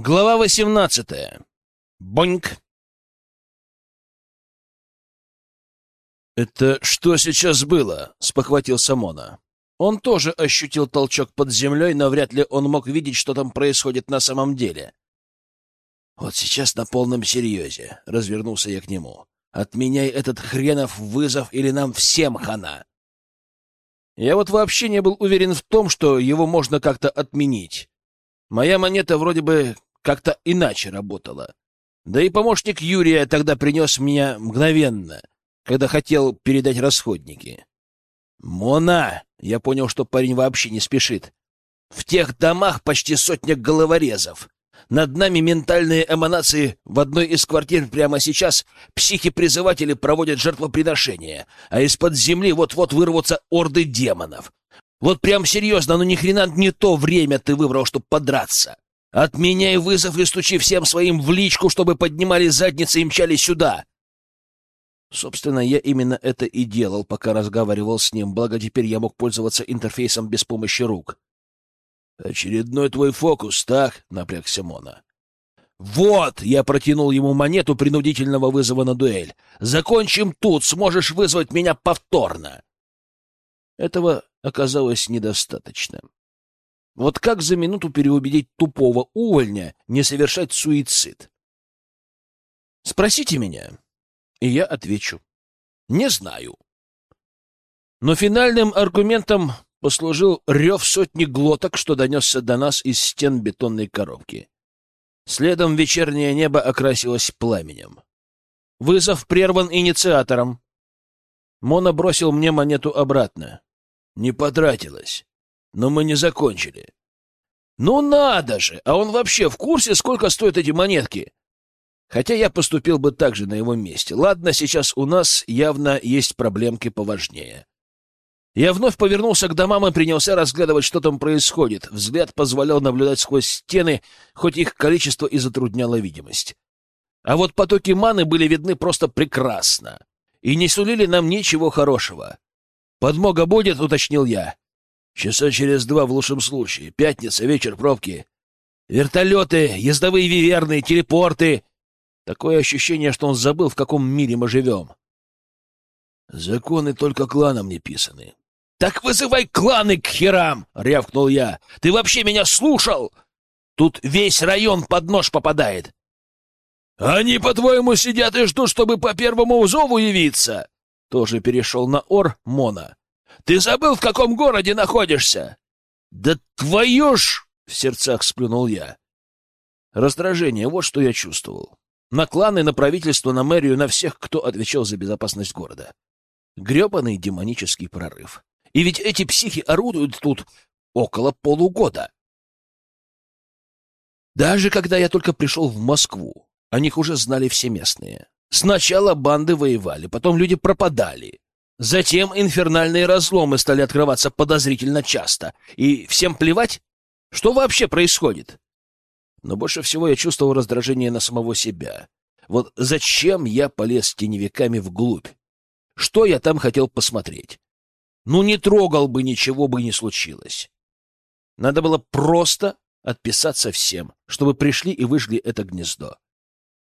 Глава восемнадцатая. Боньк. «Это что сейчас было?» — спохватился Мона. Он тоже ощутил толчок под землей, но вряд ли он мог видеть, что там происходит на самом деле. «Вот сейчас на полном серьезе», — развернулся я к нему. «Отменяй этот хренов вызов, или нам всем хана!» Я вот вообще не был уверен в том, что его можно как-то отменить. Моя монета вроде бы как-то иначе работала. Да и помощник Юрия тогда принес меня мгновенно, когда хотел передать расходники. «Мона!» — я понял, что парень вообще не спешит. «В тех домах почти сотня головорезов. Над нами ментальные эманации. В одной из квартир прямо сейчас психи-призыватели проводят жертвоприношения, а из-под земли вот-вот вырвутся орды демонов. Вот прям серьезно, ну ни хрена не то время ты выбрал, чтобы подраться. Отменяй вызов и стучи всем своим в личку, чтобы поднимали задницы и мчали сюда. Собственно, я именно это и делал, пока разговаривал с ним, благо теперь я мог пользоваться интерфейсом без помощи рук. «Очередной твой фокус, так?» — напрягся Мона. «Вот!» — я протянул ему монету принудительного вызова на дуэль. «Закончим тут, сможешь вызвать меня повторно!» Этого оказалось недостаточно. Вот как за минуту переубедить тупого увольня не совершать суицид? Спросите меня, и я отвечу. Не знаю. Но финальным аргументом послужил рев сотни глоток, что донесся до нас из стен бетонной коробки. Следом вечернее небо окрасилось пламенем. Вызов прерван инициатором. Мона бросил мне монету обратно. Не потратилась. Но мы не закончили. Ну надо же! А он вообще в курсе, сколько стоят эти монетки? Хотя я поступил бы так же на его месте. Ладно, сейчас у нас явно есть проблемки поважнее. Я вновь повернулся к домам и принялся разглядывать, что там происходит. Взгляд позволял наблюдать сквозь стены, хоть их количество и затрудняло видимость. А вот потоки маны были видны просто прекрасно и не сулили нам ничего хорошего. «Подмога будет?» — уточнил я. Часа через два в лучшем случае. Пятница, вечер, пробки. Вертолеты, ездовые виверны, телепорты. Такое ощущение, что он забыл, в каком мире мы живем. Законы только кланам не писаны. «Так вызывай кланы к херам!» — рявкнул я. «Ты вообще меня слушал? Тут весь район под нож попадает!» «Они, по-твоему, сидят и ждут, чтобы по первому зову явиться?» Тоже перешел на ор Мона. Ты забыл, в каком городе находишься? Да твою ж! В сердцах сплюнул я. Раздражение, вот что я чувствовал. На кланы, на правительство, на мэрию, на всех, кто отвечал за безопасность города. Гребаный демонический прорыв. И ведь эти психи орудуют тут около полугода. Даже когда я только пришел в Москву, о них уже знали все местные. Сначала банды воевали, потом люди пропадали. Затем инфернальные разломы стали открываться подозрительно часто. И всем плевать? Что вообще происходит? Но больше всего я чувствовал раздражение на самого себя. Вот зачем я полез теневиками вглубь? Что я там хотел посмотреть? Ну, не трогал бы, ничего бы не случилось. Надо было просто отписаться всем, чтобы пришли и выжгли это гнездо.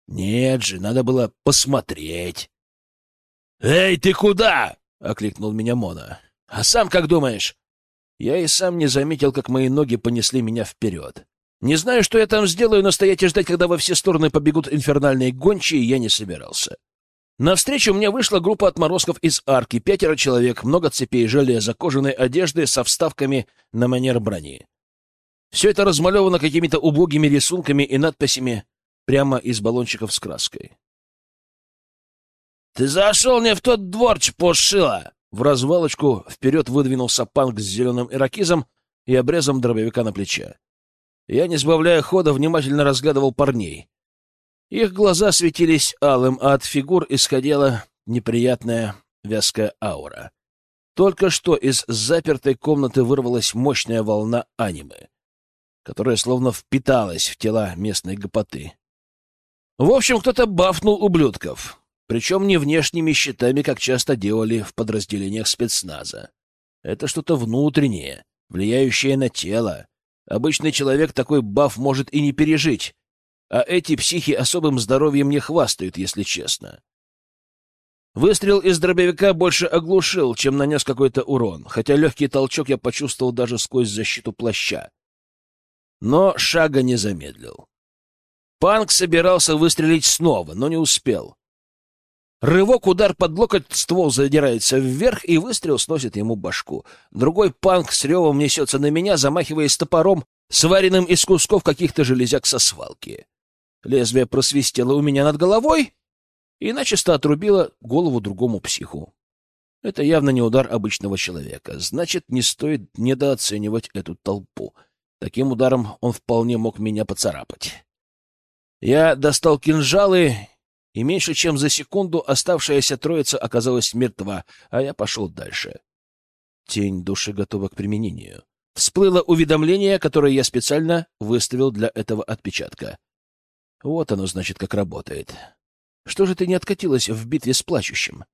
Нет же, надо было посмотреть. «Эй, ты куда?» — окликнул меня Мона. «А сам как думаешь?» Я и сам не заметил, как мои ноги понесли меня вперед. Не знаю, что я там сделаю, но стоять и ждать, когда во все стороны побегут инфернальные гончие, я не собирался. Навстречу мне вышла группа отморозков из арки, пятеро человек, много цепей железа, кожаной одежды со вставками на манер брони. Все это размалевано какими-то убогими рисунками и надписями прямо из баллончиков с краской. «Ты зашел не в тот двор, чпошила!» В развалочку вперед выдвинулся панк с зеленым иракизом и обрезом дробовика на плече. Я, не сбавляя хода, внимательно разглядывал парней. Их глаза светились алым, а от фигур исходила неприятная вязкая аура. Только что из запертой комнаты вырвалась мощная волна анимы, которая словно впиталась в тела местной гопоты. В общем, кто-то бафнул ублюдков. Причем не внешними щитами, как часто делали в подразделениях спецназа. Это что-то внутреннее, влияющее на тело, Обычный человек такой баф может и не пережить, а эти психи особым здоровьем не хвастают, если честно. Выстрел из дробовика больше оглушил, чем нанес какой-то урон, хотя легкий толчок я почувствовал даже сквозь защиту плаща. Но шага не замедлил. Панк собирался выстрелить снова, но не успел. Рывок, удар под локоть, ствол задирается вверх, и выстрел сносит ему башку. Другой панк с ревом несется на меня, замахиваясь топором, сваренным из кусков каких-то железяк со свалки. Лезвие просвистело у меня над головой и начисто отрубило голову другому психу. Это явно не удар обычного человека. Значит, не стоит недооценивать эту толпу. Таким ударом он вполне мог меня поцарапать. Я достал кинжалы и меньше чем за секунду оставшаяся троица оказалась мертва, а я пошел дальше. Тень души готова к применению. Всплыло уведомление, которое я специально выставил для этого отпечатка. Вот оно, значит, как работает. Что же ты не откатилась в битве с плачущим?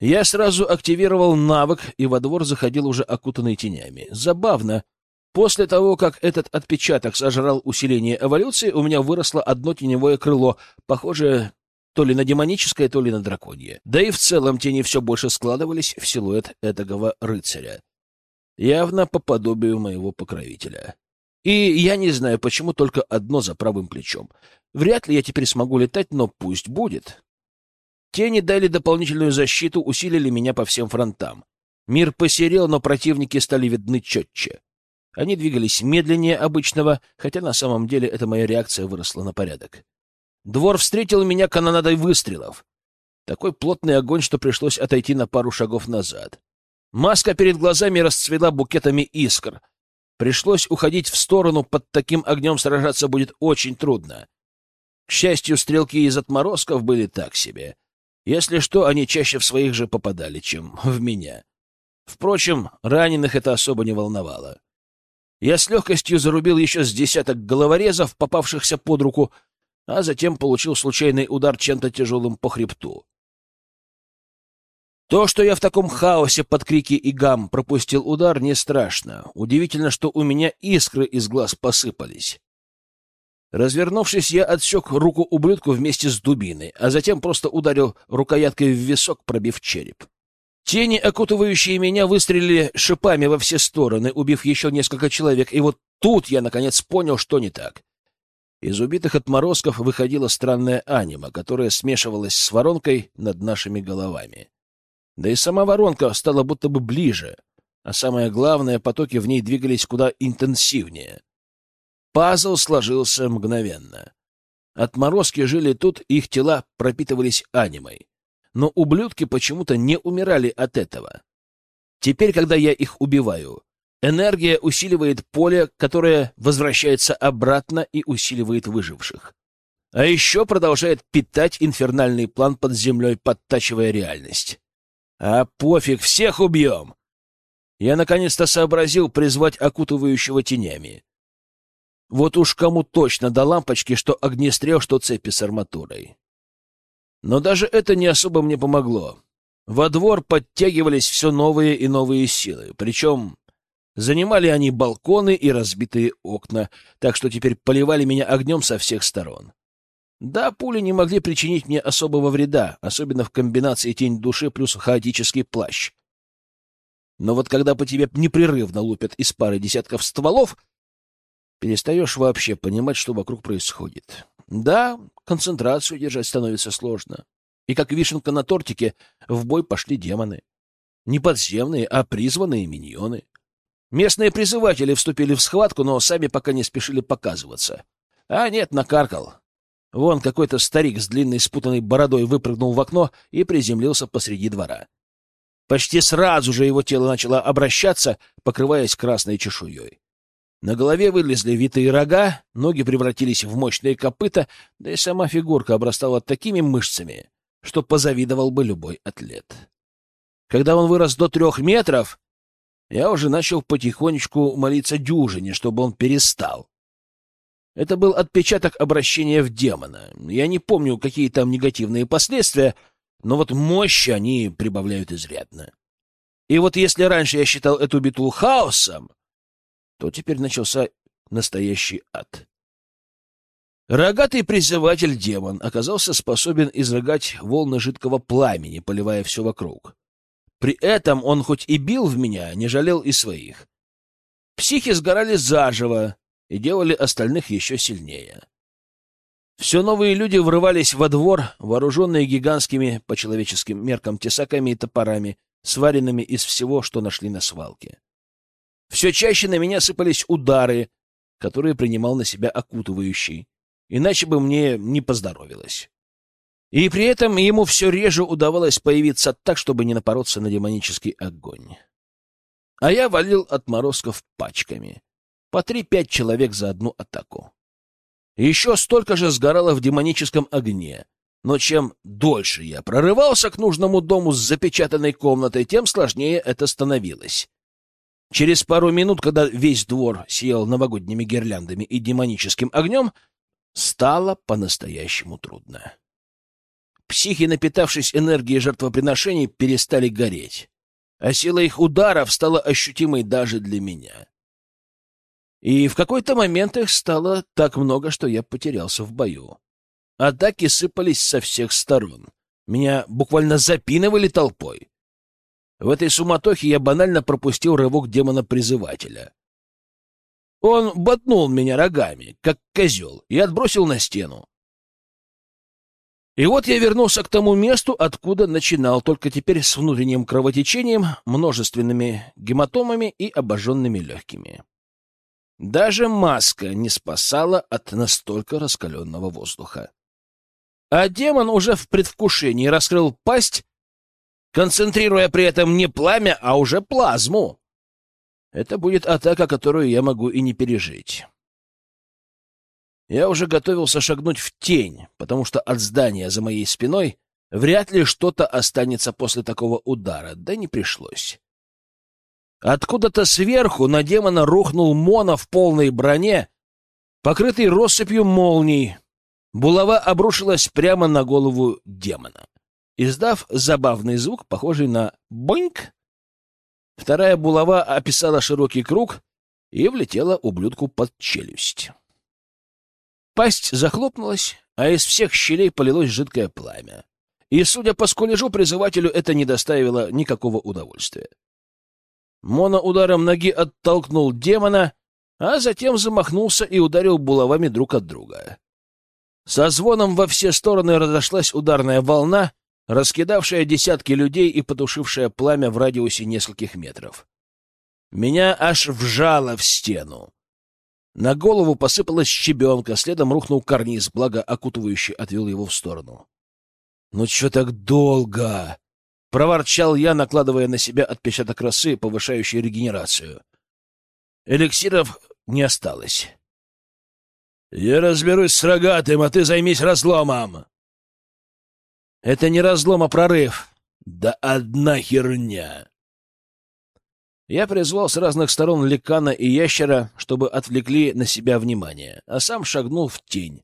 Я сразу активировал навык, и во двор заходил уже окутанный тенями. Забавно, После того, как этот отпечаток сожрал усиление эволюции, у меня выросло одно теневое крыло, похожее то ли на демоническое, то ли на драконье. Да и в целом тени все больше складывались в силуэт этого рыцаря. Явно по подобию моего покровителя. И я не знаю, почему только одно за правым плечом. Вряд ли я теперь смогу летать, но пусть будет. Тени дали дополнительную защиту, усилили меня по всем фронтам. Мир посерел, но противники стали видны четче. Они двигались медленнее обычного, хотя на самом деле эта моя реакция выросла на порядок. Двор встретил меня канонадой выстрелов. Такой плотный огонь, что пришлось отойти на пару шагов назад. Маска перед глазами расцвела букетами искр. Пришлось уходить в сторону, под таким огнем сражаться будет очень трудно. К счастью, стрелки из отморозков были так себе. Если что, они чаще в своих же попадали, чем в меня. Впрочем, раненых это особо не волновало. Я с легкостью зарубил еще с десяток головорезов, попавшихся под руку, а затем получил случайный удар чем-то тяжелым по хребту. То, что я в таком хаосе под крики и гам пропустил удар, не страшно. Удивительно, что у меня искры из глаз посыпались. Развернувшись, я отсек руку ублюдку вместе с дубиной, а затем просто ударил рукояткой в висок, пробив череп. Тени, окутывающие меня, выстрелили шипами во все стороны, убив еще несколько человек, и вот тут я, наконец, понял, что не так. Из убитых отморозков выходила странная анима, которая смешивалась с воронкой над нашими головами. Да и сама воронка стала будто бы ближе, а самое главное, потоки в ней двигались куда интенсивнее. Пазл сложился мгновенно. Отморозки жили тут, их тела пропитывались анимой но ублюдки почему-то не умирали от этого. Теперь, когда я их убиваю, энергия усиливает поле, которое возвращается обратно и усиливает выживших. А еще продолжает питать инфернальный план под землей, подтачивая реальность. А пофиг, всех убьем! Я наконец-то сообразил призвать окутывающего тенями. Вот уж кому точно до лампочки, что огнестрел, что цепи с арматурой. Но даже это не особо мне помогло. Во двор подтягивались все новые и новые силы, причем занимали они балконы и разбитые окна, так что теперь поливали меня огнем со всех сторон. Да, пули не могли причинить мне особого вреда, особенно в комбинации тень души плюс хаотический плащ. Но вот когда по тебе непрерывно лупят из пары десятков стволов, перестаешь вообще понимать, что вокруг происходит. Да, концентрацию держать становится сложно. И как вишенка на тортике, в бой пошли демоны. Не подземные, а призванные миньоны. Местные призыватели вступили в схватку, но сами пока не спешили показываться. А нет, накаркал. Вон какой-то старик с длинной спутанной бородой выпрыгнул в окно и приземлился посреди двора. Почти сразу же его тело начало обращаться, покрываясь красной чешуей. На голове вылезли витые рога, ноги превратились в мощные копыта, да и сама фигурка обрастала такими мышцами, что позавидовал бы любой атлет. Когда он вырос до трех метров, я уже начал потихонечку молиться дюжине, чтобы он перестал. Это был отпечаток обращения в демона. Я не помню, какие там негативные последствия, но вот мощи они прибавляют изрядно. И вот если раньше я считал эту битву хаосом, то теперь начался настоящий ад. Рогатый призыватель-демон оказался способен изрыгать волны жидкого пламени, поливая все вокруг. При этом он хоть и бил в меня, не жалел и своих. Психи сгорали заживо и делали остальных еще сильнее. Все новые люди врывались во двор, вооруженные гигантскими, по человеческим меркам, тесаками и топорами, сваренными из всего, что нашли на свалке. Все чаще на меня сыпались удары, которые принимал на себя окутывающий, иначе бы мне не поздоровилось. И при этом ему все реже удавалось появиться так, чтобы не напороться на демонический огонь. А я валил отморозков пачками. По три-пять человек за одну атаку. Еще столько же сгорало в демоническом огне. Но чем дольше я прорывался к нужному дому с запечатанной комнатой, тем сложнее это становилось. Через пару минут, когда весь двор сиял новогодними гирляндами и демоническим огнем, стало по-настоящему трудно. Психи, напитавшись энергией жертвоприношений, перестали гореть, а сила их ударов стала ощутимой даже для меня. И в какой-то момент их стало так много, что я потерялся в бою. Атаки сыпались со всех сторон. Меня буквально запинывали толпой. В этой суматохе я банально пропустил рывок демона-призывателя. Он ботнул меня рогами, как козел, и отбросил на стену. И вот я вернулся к тому месту, откуда начинал, только теперь с внутренним кровотечением, множественными гематомами и обожженными легкими. Даже маска не спасала от настолько раскаленного воздуха. А демон уже в предвкушении раскрыл пасть, концентрируя при этом не пламя, а уже плазму. Это будет атака, которую я могу и не пережить. Я уже готовился шагнуть в тень, потому что от здания за моей спиной вряд ли что-то останется после такого удара, да не пришлось. Откуда-то сверху на демона рухнул Мона в полной броне, покрытый россыпью молний. Булава обрушилась прямо на голову демона, издав забавный звук, похожий на «боньк». Вторая булава описала широкий круг и влетела ублюдку под челюсть. Пасть захлопнулась, а из всех щелей полилось жидкое пламя. И, судя по скулежу, призывателю это не доставило никакого удовольствия. Моно ударом ноги оттолкнул демона, а затем замахнулся и ударил булавами друг от друга. Со звоном во все стороны разошлась ударная волна, раскидавшая десятки людей и потушившая пламя в радиусе нескольких метров. Меня аж вжало в стену. На голову посыпалась щебенка, следом рухнул карниз, благо окутывающий отвел его в сторону. «Ну что так долго?» Проворчал я, накладывая на себя отпечаток росы, повышающий регенерацию. Эликсиров не осталось. «Я разберусь с рогатым, а ты займись разломом!» «Это не разлом, а прорыв!» «Да одна херня!» Я призвал с разных сторон ликана и ящера, чтобы отвлекли на себя внимание, а сам шагнул в тень.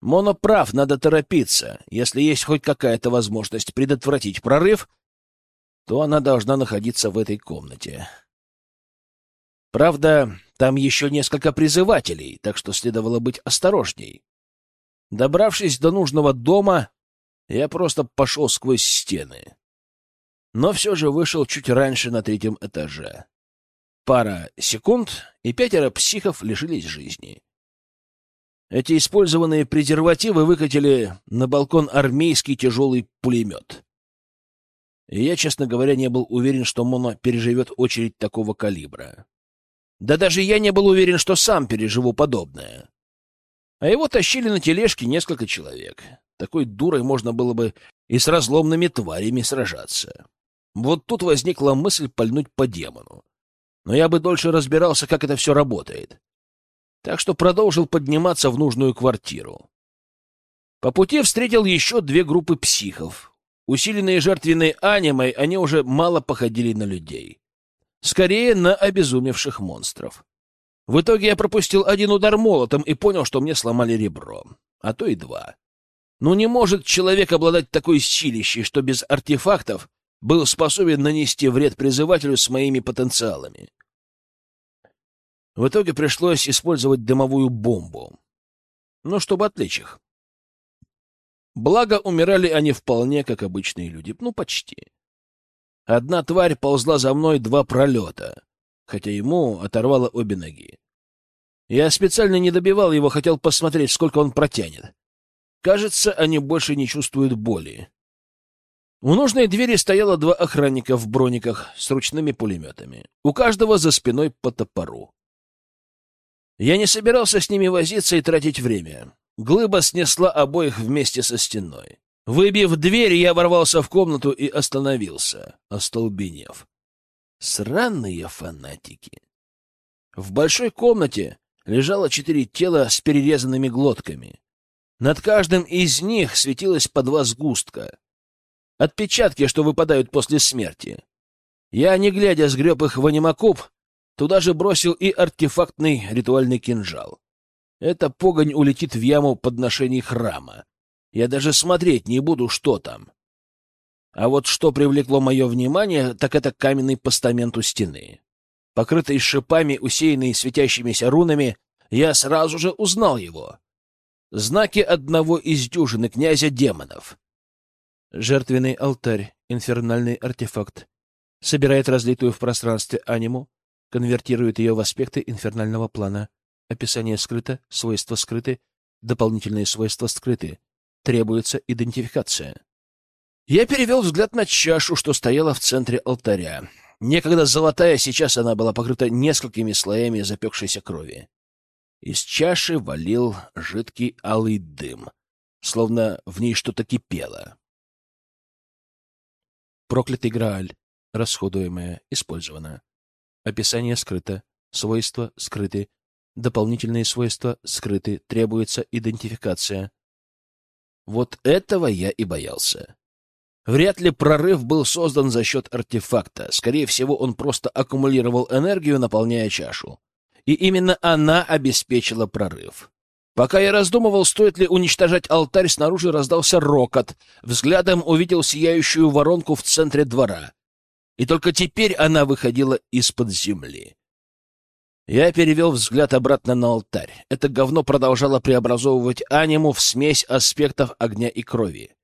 Моно прав, надо торопиться. Если есть хоть какая-то возможность предотвратить прорыв, то она должна находиться в этой комнате. Правда, там еще несколько призывателей, так что следовало быть осторожней. Добравшись до нужного дома, я просто пошел сквозь стены. Но все же вышел чуть раньше на третьем этаже. Пара секунд, и пятеро психов лишились жизни. Эти использованные презервативы выкатили на балкон армейский тяжелый пулемет. Я, честно говоря, не был уверен, что Моно переживет очередь такого калибра. Да даже я не был уверен, что сам переживу подобное. А его тащили на тележке несколько человек. Такой дурой можно было бы и с разломными тварями сражаться. Вот тут возникла мысль пальнуть по демону. Но я бы дольше разбирался, как это все работает так что продолжил подниматься в нужную квартиру. По пути встретил еще две группы психов. Усиленные жертвенной анимой, они уже мало походили на людей. Скорее, на обезумевших монстров. В итоге я пропустил один удар молотом и понял, что мне сломали ребро. А то и два. Ну не может человек обладать такой силищей, что без артефактов был способен нанести вред призывателю с моими потенциалами. В итоге пришлось использовать дымовую бомбу. Ну, чтобы отвлечь их. Благо, умирали они вполне как обычные люди. Ну, почти. Одна тварь ползла за мной два пролета, хотя ему оторвало обе ноги. Я специально не добивал его, хотел посмотреть, сколько он протянет. Кажется, они больше не чувствуют боли. У нужной двери стояло два охранника в брониках с ручными пулеметами. У каждого за спиной по топору. Я не собирался с ними возиться и тратить время. Глыба снесла обоих вместе со стеной. Выбив дверь, я ворвался в комнату и остановился, остолбенев. Сраные фанатики. В большой комнате лежало четыре тела с перерезанными глотками. Над каждым из них светилось по два сгустка. Отпечатки, что выпадают после смерти. Я, не глядя, сгреб их в анимакуб, туда же бросил и артефактный ритуальный кинжал. Эта погонь улетит в яму подношений храма. Я даже смотреть не буду, что там. А вот что привлекло мое внимание, так это каменный постамент у стены. Покрытый шипами, усеянный светящимися рунами, я сразу же узнал его. Знаки одного из дюжины князя демонов. Жертвенный алтарь, инфернальный артефакт. Собирает разлитую в пространстве аниму, конвертирует ее в аспекты инфернального плана. Описание скрыто, свойства скрыты, дополнительные свойства скрыты. Требуется идентификация. Я перевел взгляд на чашу, что стояла в центре алтаря. Некогда золотая, сейчас она была покрыта несколькими слоями запекшейся крови. Из чаши валил жидкий алый дым, словно в ней что-то кипело. Проклятый Грааль. Расходуемое. Использовано. Описание скрыто. Свойства скрыты. Дополнительные свойства скрыты, требуется идентификация. Вот этого я и боялся. Вряд ли прорыв был создан за счет артефакта. Скорее всего, он просто аккумулировал энергию, наполняя чашу. И именно она обеспечила прорыв. Пока я раздумывал, стоит ли уничтожать алтарь, снаружи раздался рокот. Взглядом увидел сияющую воронку в центре двора. И только теперь она выходила из-под земли. Я перевел взгляд обратно на алтарь. Это говно продолжало преобразовывать аниму в смесь аспектов огня и крови.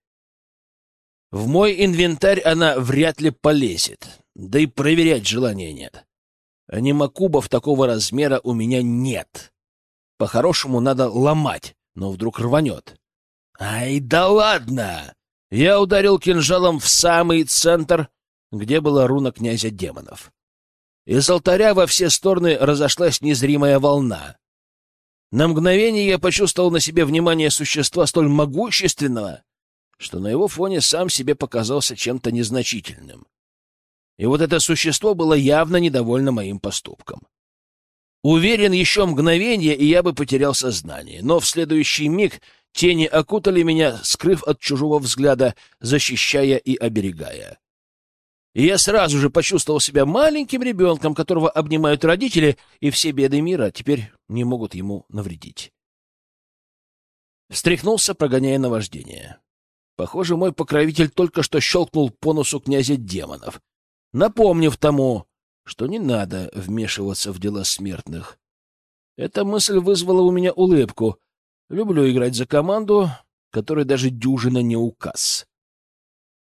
В мой инвентарь она вряд ли полезет, да и проверять желания нет. Анимакубов такого размера у меня нет. По-хорошему надо ломать, но вдруг рванет. Ай, да ладно! Я ударил кинжалом в самый центр, где была руна князя демонов. Из алтаря во все стороны разошлась незримая волна. На мгновение я почувствовал на себе внимание существа столь могущественного, что на его фоне сам себе показался чем-то незначительным. И вот это существо было явно недовольно моим поступком. Уверен, еще мгновение, и я бы потерял сознание, но в следующий миг тени окутали меня, скрыв от чужого взгляда, защищая и оберегая. И я сразу же почувствовал себя маленьким ребенком, которого обнимают родители, и все беды мира теперь не могут ему навредить. Встряхнулся, прогоняя наваждение. Похоже, мой покровитель только что щелкнул по носу князя демонов, напомнив тому, что не надо вмешиваться в дела смертных. Эта мысль вызвала у меня улыбку. Люблю играть за команду, которой даже дюжина не указ.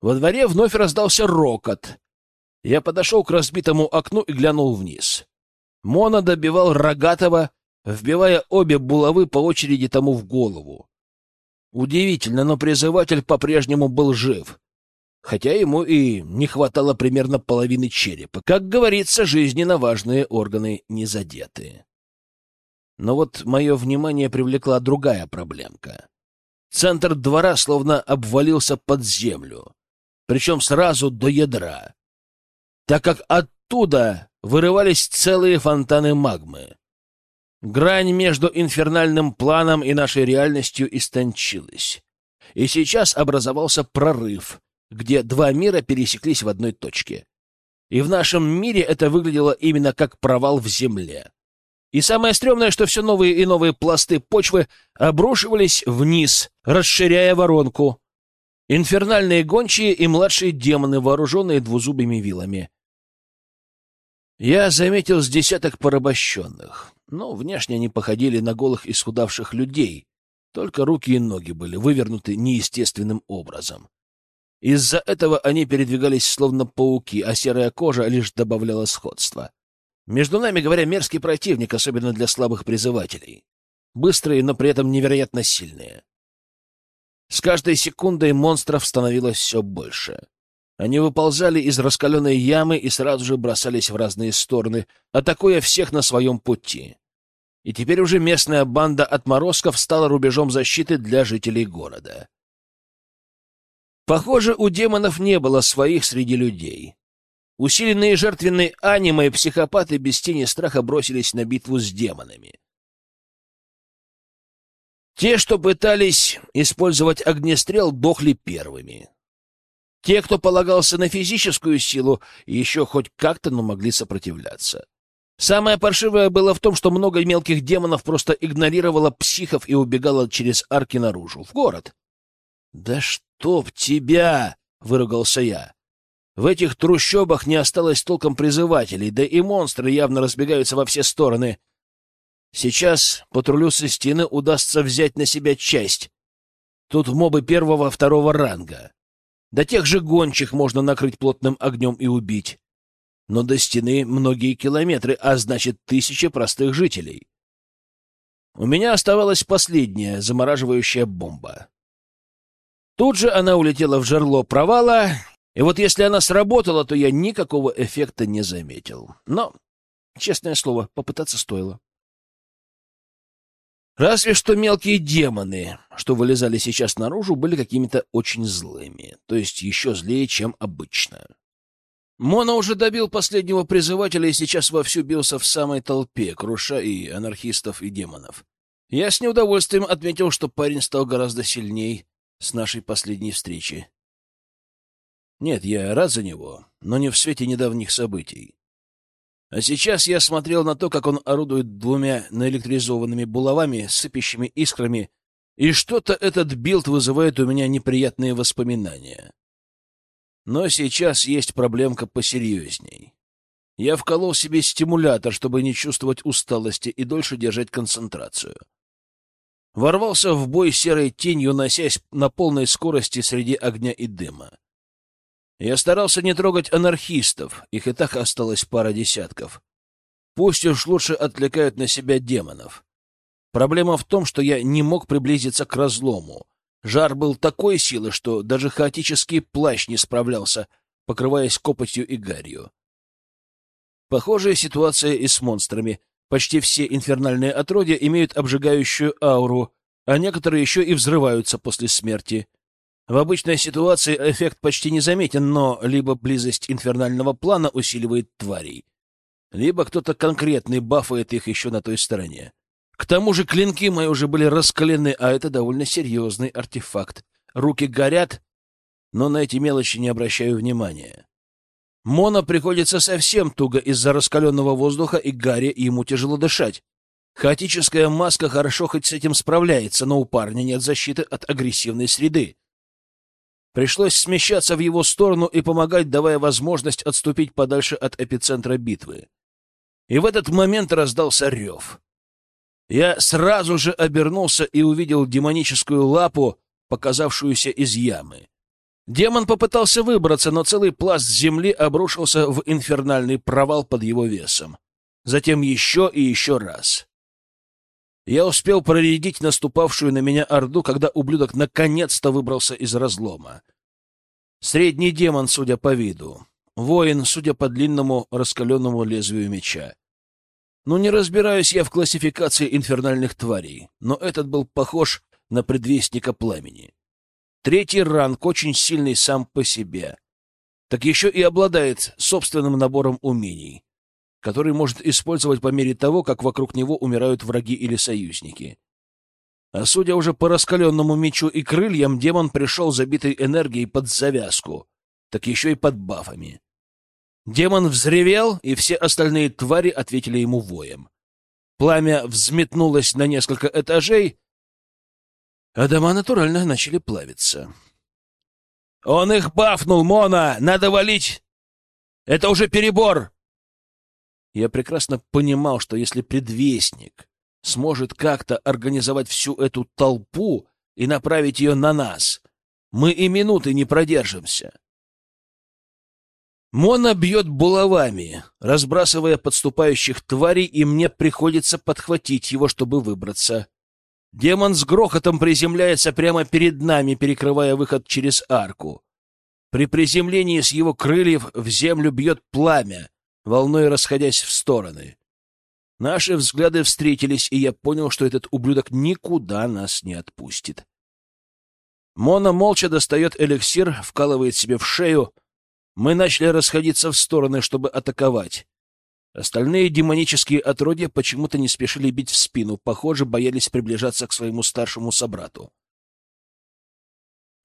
Во дворе вновь раздался рокот. Я подошел к разбитому окну и глянул вниз. Мона добивал Рогатого, вбивая обе булавы по очереди тому в голову. Удивительно, но призыватель по-прежнему был жив, хотя ему и не хватало примерно половины черепа. Как говорится, жизненно важные органы не задеты. Но вот мое внимание привлекла другая проблемка. Центр двора словно обвалился под землю причем сразу до ядра, так как оттуда вырывались целые фонтаны магмы. Грань между инфернальным планом и нашей реальностью истончилась. И сейчас образовался прорыв, где два мира пересеклись в одной точке. И в нашем мире это выглядело именно как провал в земле. И самое стрёмное, что все новые и новые пласты почвы обрушивались вниз, расширяя воронку, Инфернальные гончие и младшие демоны, вооруженные двузубыми вилами. Я заметил с десяток порабощенных, но внешне они походили на голых исхудавших людей, только руки и ноги были вывернуты неестественным образом. Из-за этого они передвигались словно пауки, а серая кожа лишь добавляла сходства. Между нами, говоря, мерзкий противник, особенно для слабых призывателей. Быстрые, но при этом невероятно сильные. С каждой секундой монстров становилось все больше. Они выползали из раскаленной ямы и сразу же бросались в разные стороны, атакуя всех на своем пути. И теперь уже местная банда отморозков стала рубежом защиты для жителей города. Похоже, у демонов не было своих среди людей. Усиленные жертвенной анимой психопаты без тени страха бросились на битву с демонами. Те, что пытались использовать огнестрел, дохли первыми. Те, кто полагался на физическую силу, еще хоть как-то, но могли сопротивляться. Самое паршивое было в том, что много мелких демонов просто игнорировало психов и убегало через арки наружу, в город. «Да чтоб тебя!» — выругался я. В этих трущобах не осталось толком призывателей, да и монстры явно разбегаются во все стороны. Сейчас патрулю стены удастся взять на себя часть. Тут мобы первого-второго ранга. До тех же гончих можно накрыть плотным огнем и убить. Но до стены многие километры, а значит, тысячи простых жителей. У меня оставалась последняя замораживающая бомба. Тут же она улетела в жерло провала, и вот если она сработала, то я никакого эффекта не заметил. Но, честное слово, попытаться стоило. Разве что мелкие демоны, что вылезали сейчас наружу, были какими-то очень злыми, то есть еще злее, чем обычно. Мона уже добил последнего призывателя и сейчас вовсю бился в самой толпе, круша и анархистов, и демонов. Я с неудовольствием отметил, что парень стал гораздо сильней с нашей последней встречи. Нет, я рад за него, но не в свете недавних событий. А сейчас я смотрел на то, как он орудует двумя наэлектризованными булавами, сыпящими искрами, и что-то этот build вызывает у меня неприятные воспоминания. Но сейчас есть проблемка посерьезней. Я вколол себе стимулятор, чтобы не чувствовать усталости и дольше держать концентрацию. Ворвался в бой серой тенью, носясь на полной скорости среди огня и дыма. Я старался не трогать анархистов, их и так осталось пара десятков. Пусть уж лучше отвлекают на себя демонов. Проблема в том, что я не мог приблизиться к разлому. Жар был такой силы, что даже хаотический плащ не справлялся, покрываясь копотью и гарью. Похожая ситуация и с монстрами. Почти все инфернальные отродья имеют обжигающую ауру, а некоторые еще и взрываются после смерти. В обычной ситуации эффект почти незаметен, но либо близость инфернального плана усиливает тварей, либо кто-то конкретный бафает их еще на той стороне. К тому же клинки мои уже были раскалены, а это довольно серьезный артефакт. Руки горят, но на эти мелочи не обращаю внимания. Мона приходится совсем туго из-за раскаленного воздуха и гари, и ему тяжело дышать. Хаотическая маска хорошо хоть с этим справляется, но у парня нет защиты от агрессивной среды. Пришлось смещаться в его сторону и помогать, давая возможность отступить подальше от эпицентра битвы. И в этот момент раздался рев. Я сразу же обернулся и увидел демоническую лапу, показавшуюся из ямы. Демон попытался выбраться, но целый пласт земли обрушился в инфернальный провал под его весом. Затем еще и еще раз. Я успел проредить наступавшую на меня орду, когда ублюдок наконец-то выбрался из разлома. Средний демон, судя по виду. Воин, судя по длинному раскаленному лезвию меча. Ну, не разбираюсь я в классификации инфернальных тварей, но этот был похож на предвестника пламени. Третий ранг очень сильный сам по себе. Так еще и обладает собственным набором умений который может использовать по мере того, как вокруг него умирают враги или союзники. А судя уже по раскаленному мечу и крыльям, демон пришел забитой энергией под завязку, так еще и под бафами. Демон взревел, и все остальные твари ответили ему воем. Пламя взметнулось на несколько этажей, а дома натурально начали плавиться. «Он их бафнул, Мона! Надо валить! Это уже перебор!» Я прекрасно понимал, что если предвестник сможет как-то организовать всю эту толпу и направить ее на нас, мы и минуты не продержимся. Мона бьет булавами, разбрасывая подступающих тварей, и мне приходится подхватить его, чтобы выбраться. Демон с грохотом приземляется прямо перед нами, перекрывая выход через арку. При приземлении с его крыльев в землю бьет пламя, волной расходясь в стороны. Наши взгляды встретились, и я понял, что этот ублюдок никуда нас не отпустит. Мона молча достает эликсир, вкалывает себе в шею. Мы начали расходиться в стороны, чтобы атаковать. Остальные демонические отродья почему-то не спешили бить в спину, похоже, боялись приближаться к своему старшему собрату.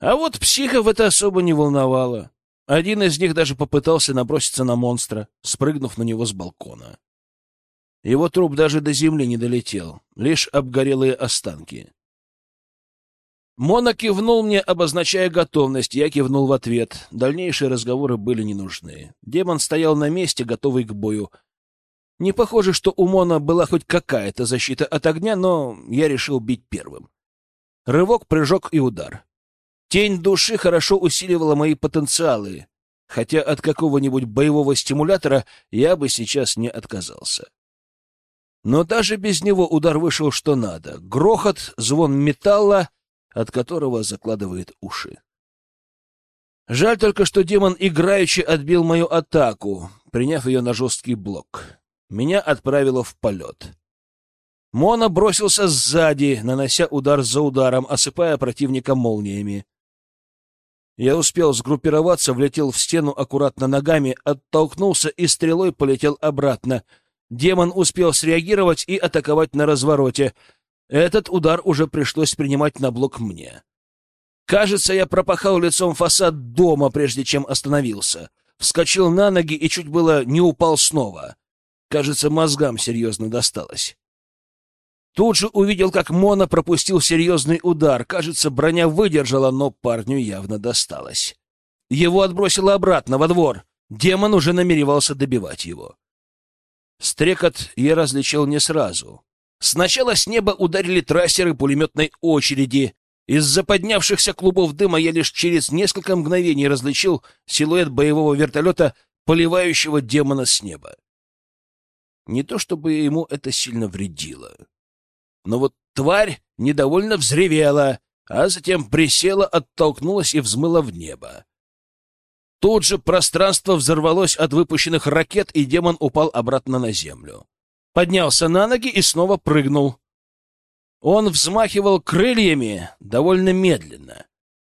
А вот психов это особо не волновало. Один из них даже попытался наброситься на монстра, спрыгнув на него с балкона. Его труп даже до земли не долетел, лишь обгорелые останки. Мона кивнул мне, обозначая готовность. Я кивнул в ответ. Дальнейшие разговоры были не нужны. Демон стоял на месте, готовый к бою. Не похоже, что у Мона была хоть какая-то защита от огня, но я решил бить первым. Рывок, прыжок и удар. Тень души хорошо усиливала мои потенциалы, хотя от какого-нибудь боевого стимулятора я бы сейчас не отказался. Но даже без него удар вышел что надо. Грохот, звон металла — от которого закладывает уши. Жаль только, что демон играючи отбил мою атаку, приняв ее на жесткий блок. Меня отправило в полет. Мона бросился сзади, нанося удар за ударом, осыпая противника молниями. Я успел сгруппироваться, влетел в стену аккуратно ногами, оттолкнулся и стрелой полетел обратно. Демон успел среагировать и атаковать на развороте — этот удар уже пришлось принимать на блок мне. Кажется, я пропахал лицом фасад дома, прежде чем остановился. Вскочил на ноги и чуть было не упал снова. Кажется, мозгам серьезно досталось. Тут же увидел, как Мона пропустил серьезный удар. Кажется, броня выдержала, но парню явно досталось. Его отбросило обратно, во двор. Демон уже намеревался добивать его. Стрекот я различил не сразу. Сначала с неба ударили трассеры пулеметной очереди. Из-за поднявшихся клубов дыма я лишь через несколько мгновений различил силуэт боевого вертолета, поливающего демона с неба. Не то чтобы ему это сильно вредило. Но вот тварь недовольно взревела, а затем присела, оттолкнулась и взмыла в небо. Тут же пространство взорвалось от выпущенных ракет, и демон упал обратно на землю поднялся на ноги и снова прыгнул. Он взмахивал крыльями довольно медленно.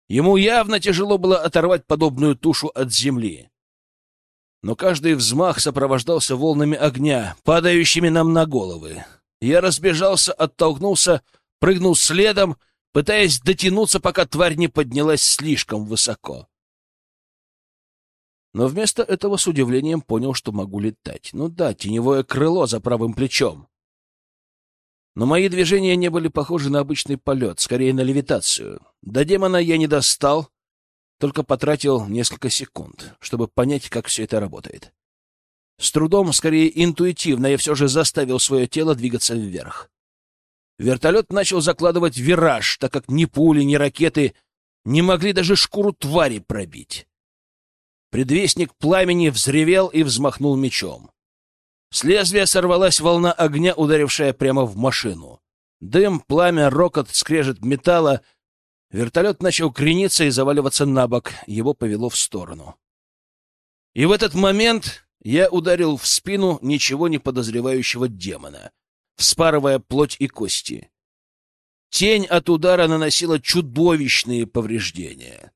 Ему явно тяжело было оторвать подобную тушу от земли. Но каждый взмах сопровождался волнами огня, падающими нам на головы. Я разбежался, оттолкнулся, прыгнул следом, пытаясь дотянуться, пока тварь не поднялась слишком высоко но вместо этого с удивлением понял, что могу летать. Ну да, теневое крыло за правым плечом. Но мои движения не были похожи на обычный полет, скорее на левитацию. До демона я не достал, только потратил несколько секунд, чтобы понять, как все это работает. С трудом, скорее интуитивно, я все же заставил свое тело двигаться вверх. Вертолет начал закладывать вираж, так как ни пули, ни ракеты не могли даже шкуру твари пробить. Предвестник пламени взревел и взмахнул мечом. С лезвия сорвалась волна огня, ударившая прямо в машину. Дым, пламя, рокот, скрежет металла. Вертолет начал крениться и заваливаться на бок. Его повело в сторону. И в этот момент я ударил в спину ничего не подозревающего демона, вспарывая плоть и кости. Тень от удара наносила чудовищные повреждения.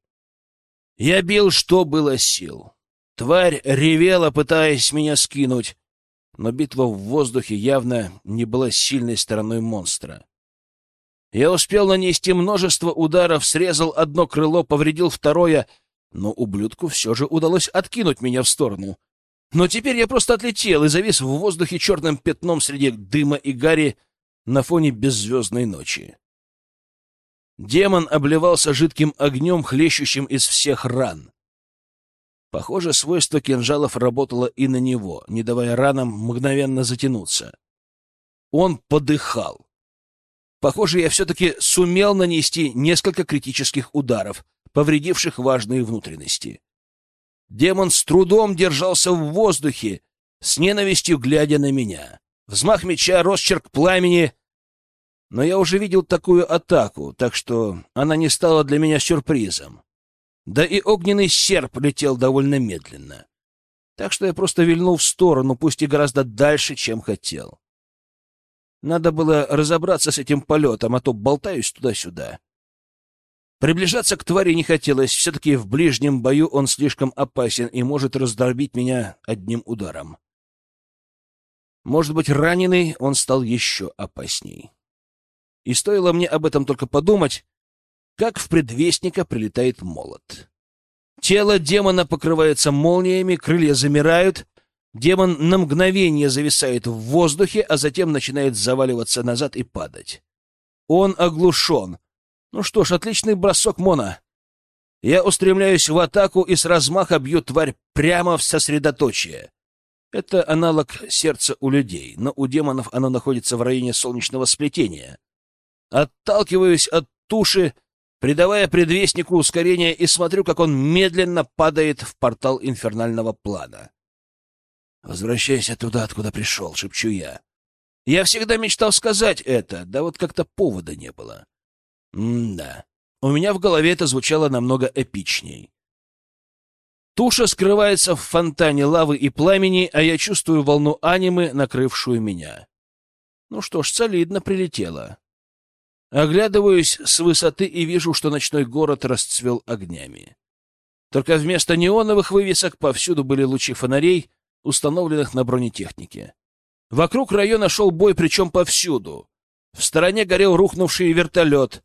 Я бил, что было сил. Тварь ревела, пытаясь меня скинуть, но битва в воздухе явно не была сильной стороной монстра. Я успел нанести множество ударов, срезал одно крыло, повредил второе, но ублюдку все же удалось откинуть меня в сторону. Но теперь я просто отлетел и завис в воздухе черным пятном среди дыма и гари на фоне беззвездной ночи. Демон обливался жидким огнем, хлещущим из всех ран. Похоже, свойство кинжалов работало и на него, не давая ранам мгновенно затянуться. Он подыхал. Похоже, я все-таки сумел нанести несколько критических ударов, повредивших важные внутренности. Демон с трудом держался в воздухе, с ненавистью глядя на меня. Взмах меча, росчерк пламени. Но я уже видел такую атаку, так что она не стала для меня сюрпризом. Да и огненный серп летел довольно медленно. Так что я просто вильнул в сторону, пусть и гораздо дальше, чем хотел. Надо было разобраться с этим полетом, а то болтаюсь туда-сюда. Приближаться к твари не хотелось, все-таки в ближнем бою он слишком опасен и может раздробить меня одним ударом. Может быть, раненый он стал еще опасней. И стоило мне об этом только подумать, как в предвестника прилетает молот. Тело демона покрывается молниями, крылья замирают, демон на мгновение зависает в воздухе, а затем начинает заваливаться назад и падать. Он оглушен. Ну что ж, отличный бросок Мона. Я устремляюсь в атаку и с размаха бью тварь прямо в сосредоточие. Это аналог сердца у людей, но у демонов оно находится в районе солнечного сплетения. Отталкиваюсь от туши, придавая предвестнику ускорение, и смотрю, как он медленно падает в портал инфернального плана. «Возвращайся туда, откуда пришел», — шепчу я. Я всегда мечтал сказать это, да вот как-то повода не было. М-да. У меня в голове это звучало намного эпичней. Туша скрывается в фонтане лавы и пламени, а я чувствую волну анимы, накрывшую меня. Ну что ж, солидно прилетело. Оглядываюсь с высоты и вижу, что ночной город расцвел огнями. Только вместо неоновых вывесок повсюду были лучи фонарей, установленных на бронетехнике. Вокруг района шел бой, причем повсюду. В стороне горел рухнувший вертолет.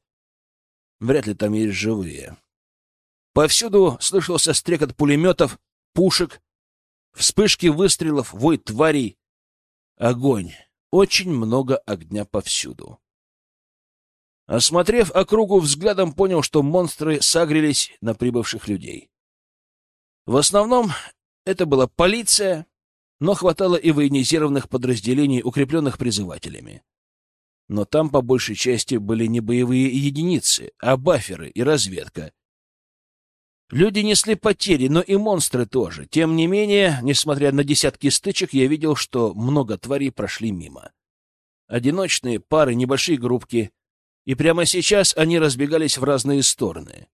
Вряд ли там есть живые. Повсюду слышался стрекот пулеметов, пушек, вспышки выстрелов, вой тварей. Огонь. Очень много огня повсюду. Осмотрев округу взглядом, понял, что монстры сагрились на прибывших людей. В основном это была полиция, но хватало и военизированных подразделений, укрепленных призывателями. Но там по большей части были не боевые единицы, а баферы и разведка, Люди несли потери, но и монстры тоже. Тем не менее, несмотря на десятки стычек, я видел, что много тварей прошли мимо. Одиночные пары, небольшие группки. И прямо сейчас они разбегались в разные стороны.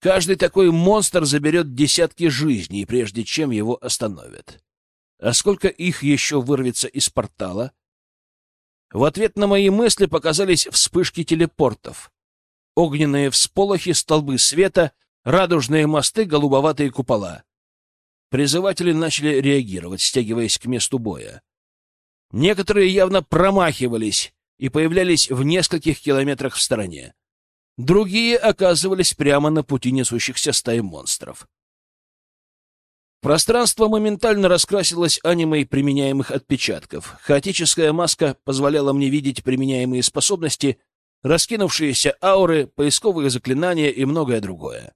Каждый такой монстр заберет десятки жизней, прежде чем его остановят. А сколько их еще вырвется из портала? В ответ на мои мысли показались вспышки телепортов. Огненные всполохи, столбы света — радужные мосты, голубоватые купола. Призыватели начали реагировать, стягиваясь к месту боя. Некоторые явно промахивались и появлялись в нескольких километрах в стороне. Другие оказывались прямо на пути несущихся стаи монстров. Пространство моментально раскрасилось анимой применяемых отпечатков. Хаотическая маска позволяла мне видеть применяемые способности, раскинувшиеся ауры, поисковые заклинания и многое другое.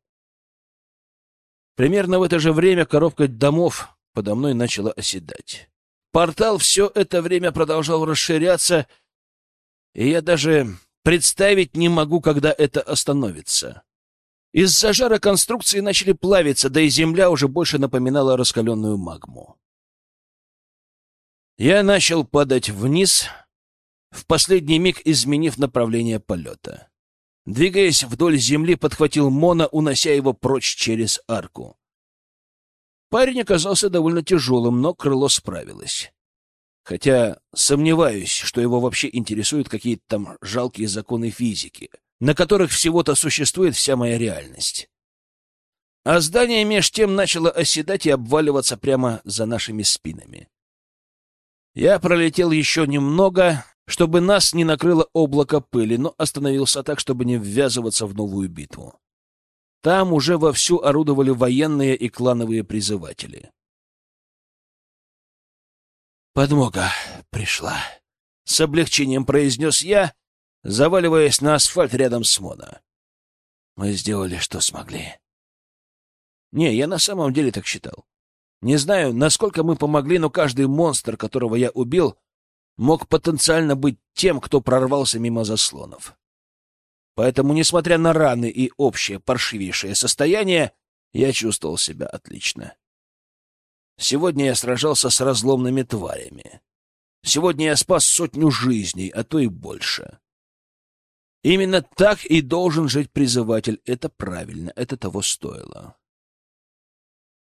Примерно в это же время коробка домов подо мной начала оседать. Портал все это время продолжал расширяться, и я даже представить не могу, когда это остановится. Из-за жара конструкции начали плавиться, да и земля уже больше напоминала раскаленную магму. Я начал падать вниз, в последний миг изменив направление полета. Двигаясь вдоль земли, подхватил Мона, унося его прочь через арку. Парень оказался довольно тяжелым, но крыло справилось. Хотя сомневаюсь, что его вообще интересуют какие-то там жалкие законы физики, на которых всего-то существует вся моя реальность. А здание меж тем начало оседать и обваливаться прямо за нашими спинами. Я пролетел еще немного, чтобы нас не накрыло облако пыли, но остановился так, чтобы не ввязываться в новую битву. Там уже вовсю орудовали военные и клановые призыватели. «Подмога пришла», — с облегчением произнес я, заваливаясь на асфальт рядом с Мона. «Мы сделали, что смогли». Не, я на самом деле так считал. Не знаю, насколько мы помогли, но каждый монстр, которого я убил, мог потенциально быть тем, кто прорвался мимо заслонов. Поэтому, несмотря на раны и общее паршивейшее состояние, я чувствовал себя отлично. Сегодня я сражался с разломными тварями. Сегодня я спас сотню жизней, а то и больше. Именно так и должен жить призыватель. Это правильно, это того стоило.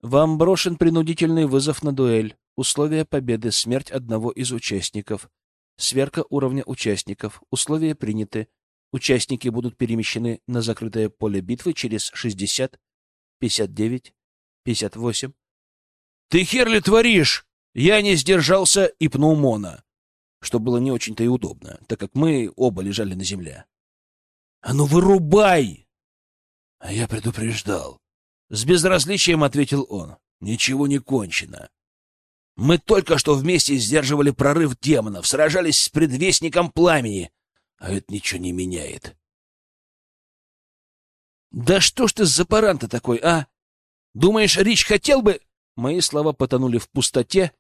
Вам брошен принудительный вызов на дуэль. Условия победы — смерть одного из участников. Сверка уровня участников. Условия приняты. Участники будут перемещены на закрытое поле битвы через 60, 59, 58. «Ты хер ли творишь?» Я не сдержался и пнул Мона, что было не очень-то и удобно, так как мы оба лежали на земле. «А ну вырубай!» А я предупреждал. С безразличием ответил он. «Ничего не кончено. Мы только что вместе сдерживали прорыв демонов, сражались с предвестником пламени, а это ничего не меняет». «Да что ж ты за баран-то такой, а? Думаешь, Рич хотел бы...» Мои слова потонули в пустоте,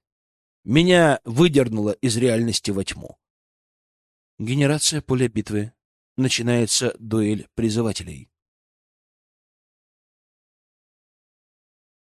меня выдернуло из реальности во тьму. Генерация поля битвы. Начинается дуэль призывателей.